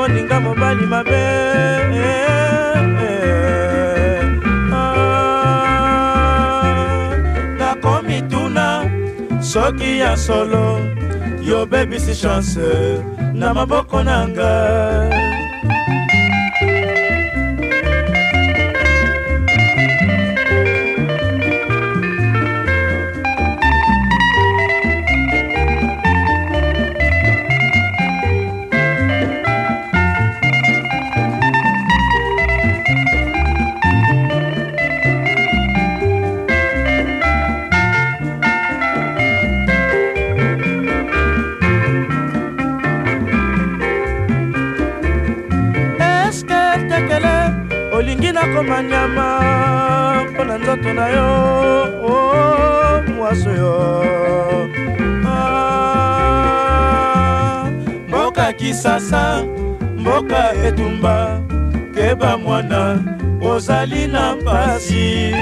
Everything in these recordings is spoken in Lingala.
moninga mobali mabe ah, nakomi tuna soki ya solo yobebisi chance na maboko na ngai nyamanyama mpo na nzoto na yo oh, mwaso yo ah, mboka kisasa mboka etumba keba mwana ozali na mpasi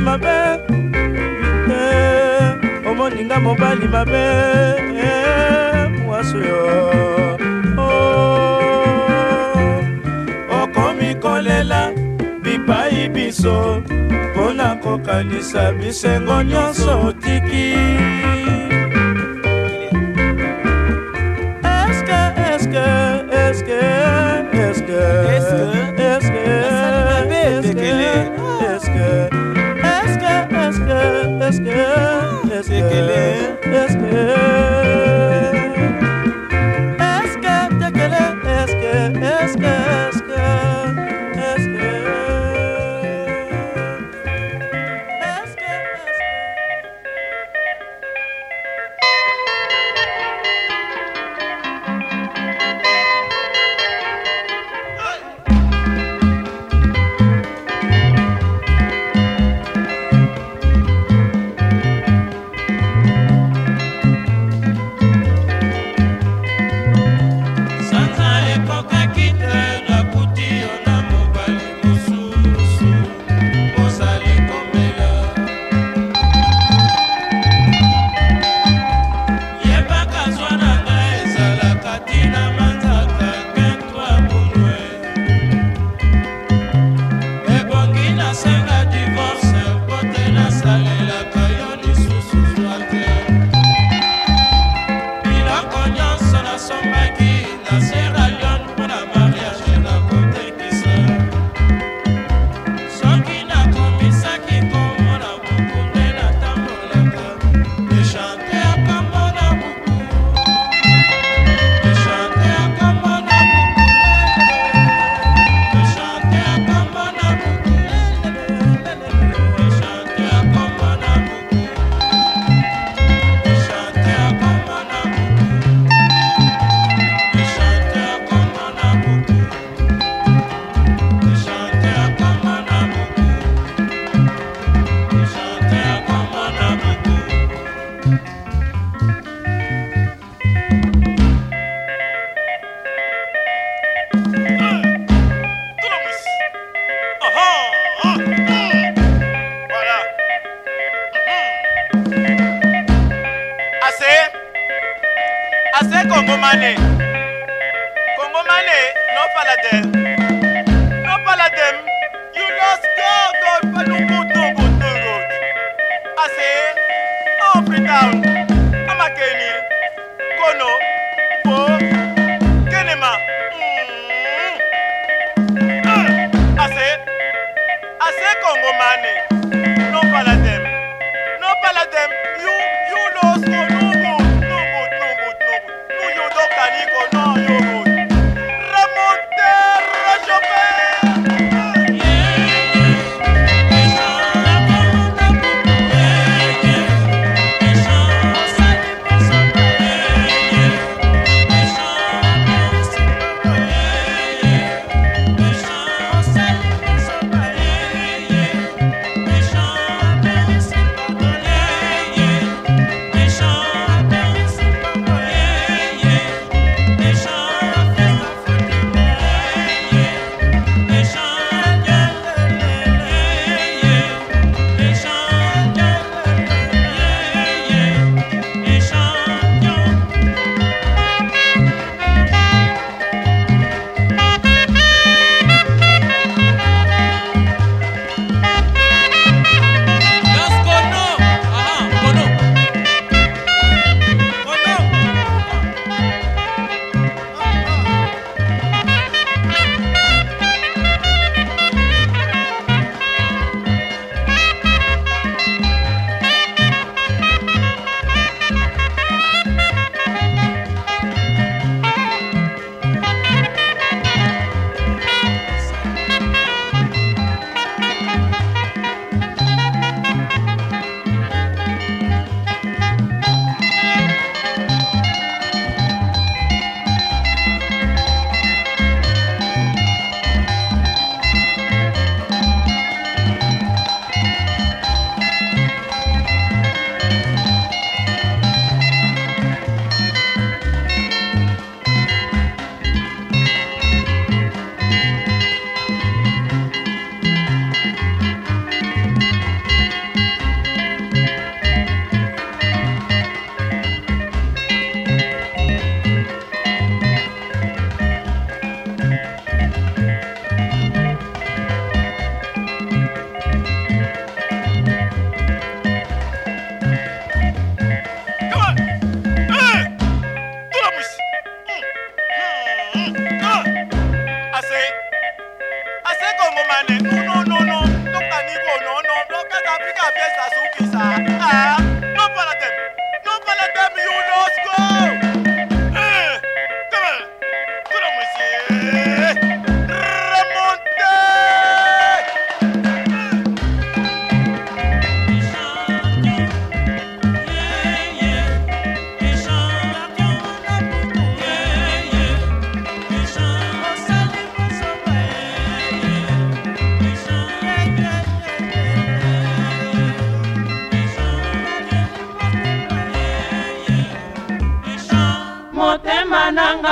mobali mabe omo ninga mobali mabe eh, mwasu yo oh, okomikolela bipai biso mpona kokanisa bisengo nyonso tiki oh. kongomane kongomane nofala te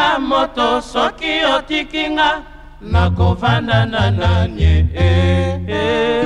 na moto soki otiki nga nakovanda na nanie eh, eh.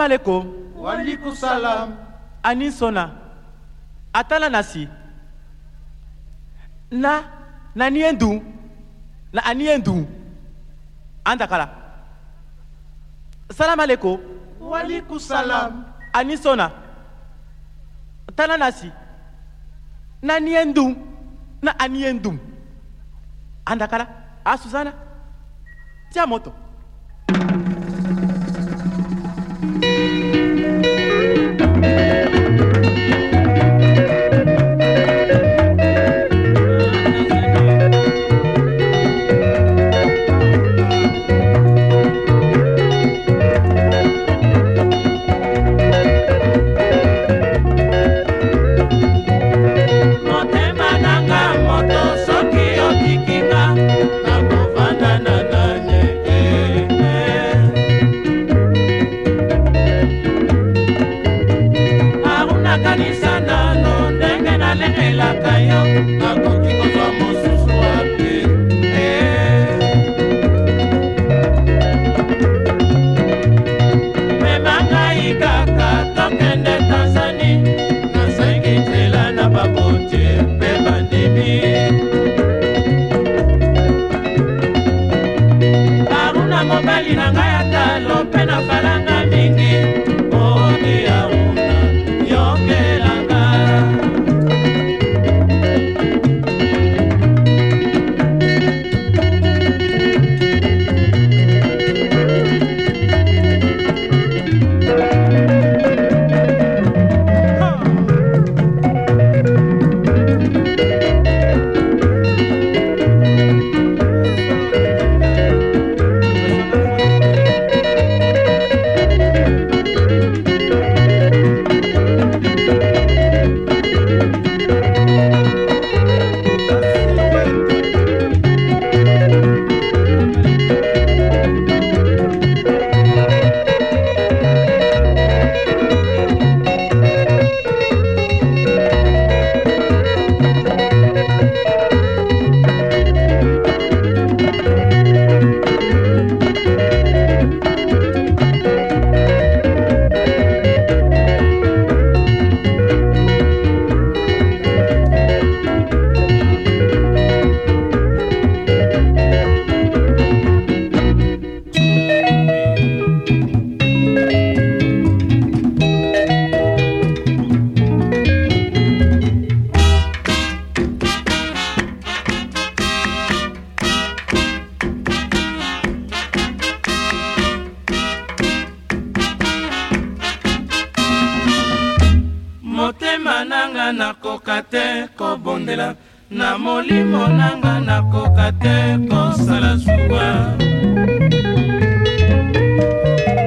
salamu aleykum waalikum salam a ni sɔnna a taala na si na na ni ye n dun na a ni ye n dun an dakala salamu aleykum waalikum salam a ni sɔnna a taala na si na ni ye n dun na a ni ye n dun an dakala a ah, susana tiya mɔtɔ nakoka te kobondela na molimo nanga nakoka te kosala zuwa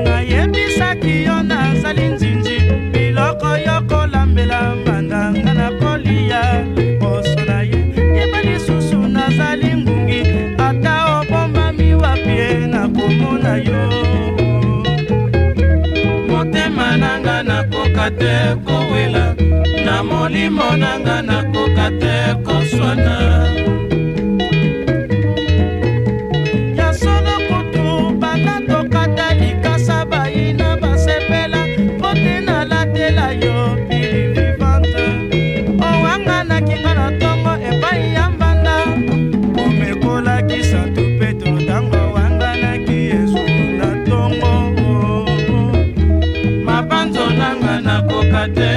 nayebisaki yo nazali nzinzi biloko yo kolambela mbandanga na kolia liboso na ye yeba lisusu nazali ngungi ata obombami wapie nakomona yo motema nanga nakoka te kowela na molimo nanga nakoka te koswana ya solo kutu banda tokata likasa bayina basepela po te nalatela yo pili vivante owanga nakika na ntongo epai ya mbanda omekolakisa tupeto ntango wanganaki yesu na ntongo mabanzo nanga nakoka te